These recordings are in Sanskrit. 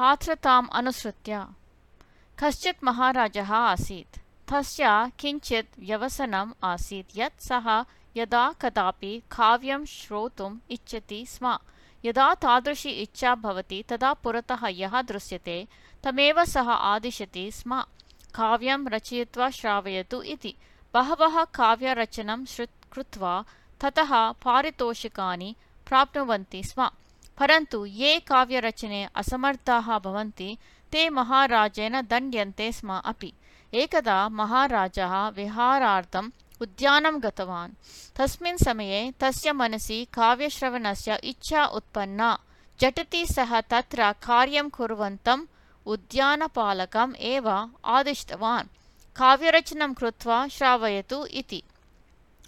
पात्रताम् अनुसृत्य। कश्चित् महाराजः आसीत्। तस्य किञ्चित् व्यवसनम् आसीत्। यत् सः यदा कदापि काव्यं श्रोतुम् इच्छति स्म। यदा तादृशी इच्छा भवति तदा पुरतः यः दृश्यते तमेव सः आदिशति स्म। काव्यं रचयित्वा श्रावयतु इति। बहवः काव्यरचनं कृत्वा ततः पारितोषिकानि प्राप्नुवन्ति स्म परन्तु ये काव्यरचने असमर्थाः भवन्ति ते महाराजेन दण्ड्यन्ते स्म अपि एकदा महाराजः विहारार्थम् उद्यानं गतवान् तस्मिन् समये तस्य मनसि काव्यश्रवणस्य इच्छा उत्पन्ना झटिति सः तत्र कार्यं कुर्वन्तम् उद्यानपालकम् एव आदिष्टवान् काव्यरचनं कृत्वा श्रावयतु इति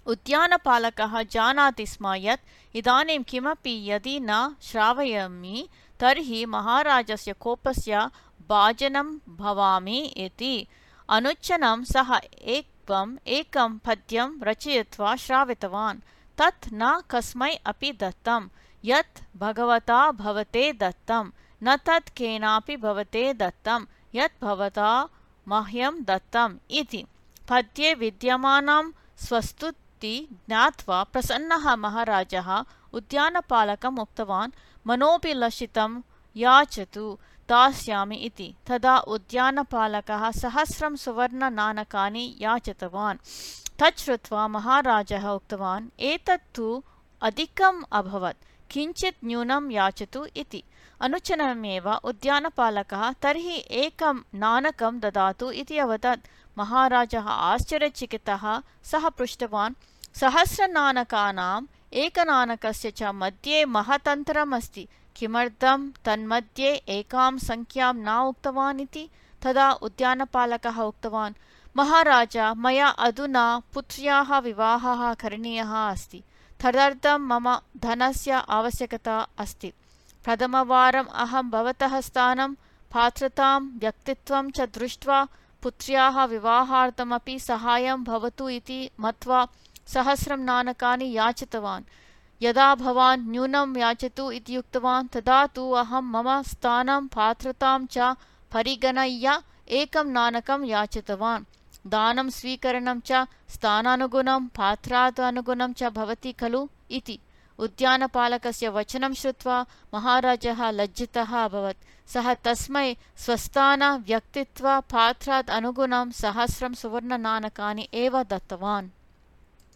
उद्यानपालकः जानाति स्म यत् इदानीं किमपि यदि न श्रावयामि तर्हि महाराजस्य कोपस्य भाजनं भवामि इति। अनुच्छनं सः एकम् एकं पद्यं रचयित्वा श्रावितवान्। तत् न कस्मै अपि दत्तं यत् भगवता भवते दत्तं न तत् केनापि भवते दत्तं यत् भवता मह्यं दत्तम् इति। पद्ये विद्यमानं स्वस्तु इति ज्ञात्वा प्रसन्नः महाराजः उद्यानपालकम् उक्तवान् मनोभिलषितं याचतु दास्यामि इति तदा उद्यानपालकः सहस्रं सुवर्णनाणकानि याचितवान् तत् श्रुत्वा महाराजः उक्तवान् एतत्तु अधिकम् अभवत् किञ्चित् न्यूनं याचतु इति अनुचनमेव उद्यानपालकः तर्हि एकं नाणकं ददातु इति अवदत् महाराजः आश्चर्यचकितः सः पृष्टवान् सहस्रनाणकानाम् एकनाणकस्य च मध्ये महतन्तरम् अस्ति किमर्थं तन्मध्ये एकां सङ्ख्यां न उक्तवान् इति? तदा उद्यानपालकः उक्तवान् महाराज मया अधुना पुत्र्याः विवाहः करणीयः अस्ति। तदर्थं मम धनस्य आवश्यकता अस्ति। प्रथमवारम् अहं भवतः स्थानं पात्रतां व्यक्तित्वं च दृष्ट्वा पुत्र्याः विवाहार्थमपि सहायं भवतु इति मत्वा सहस्रं नाणकानि याचितवान्। यदा भवान् न्यूनं याचतु इति उक्तवान् तदा तु अहं मम स्थानं पात्रतां च परिगणय्य एकं नाणकं याचितवान्। दानं स्वीकरणं च स्थानानुगुणं पात्रादनुगुणं च भवति खलु इति। उद्यानपालकस्य वचनं श्रुत्वा महाराजः लज्जितः अभवत्। सः तस्मै स्वस्थान व्यक्तित्व सहस्रं सुवर्णनाणकानि एव दत्तवान्